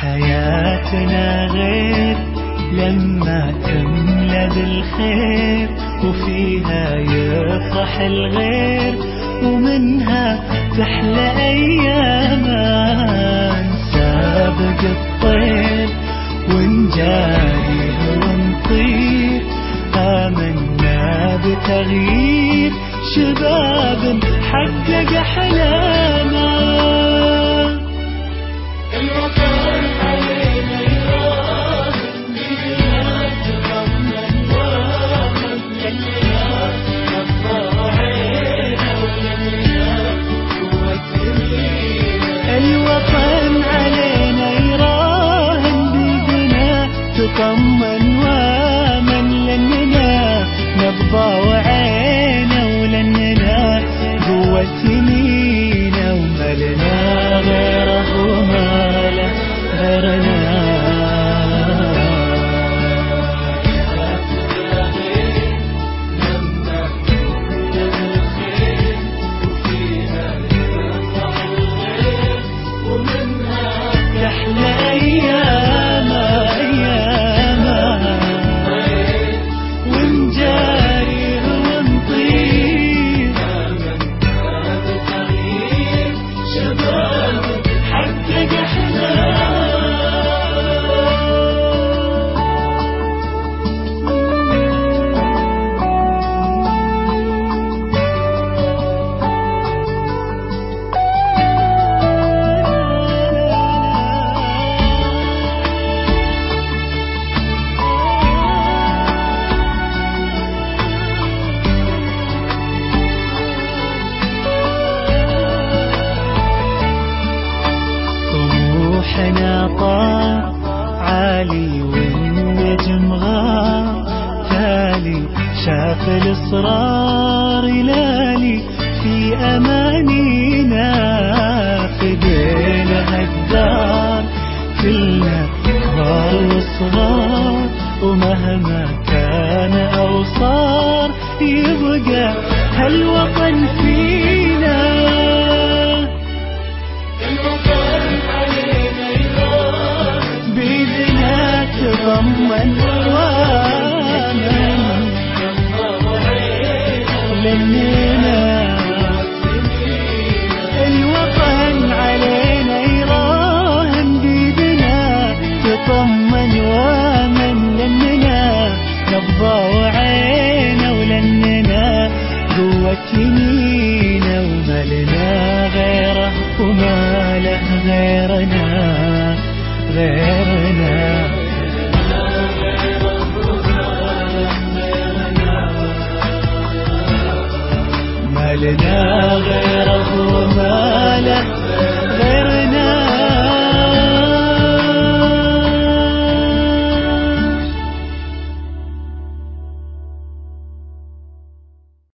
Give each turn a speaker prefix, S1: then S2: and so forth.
S1: حياتنا غير لما تملى بالخير وفيها يفرح الغير ومنها تحلى أيامنا نسابق الطير ونجاري ونطير. آمنا بتغيير شباب حقق أحلامه
S2: نبضى
S1: وعينا طار عالي والنجم غار. تالي شاف الإصرار يلالي في أمانينا فدينا هالدار كلنا كبار وصغار ومهما كان أو صار يبقى هالوطن فينا تضمن وامن لننا الوطن علينا يراهن بيدنا تطمن وامن لننا نبضى وعينا ولننا قوة يمينا وما لنا غيره وما له غيرنا غيرنا. ما لنا غيره وما له غيرنا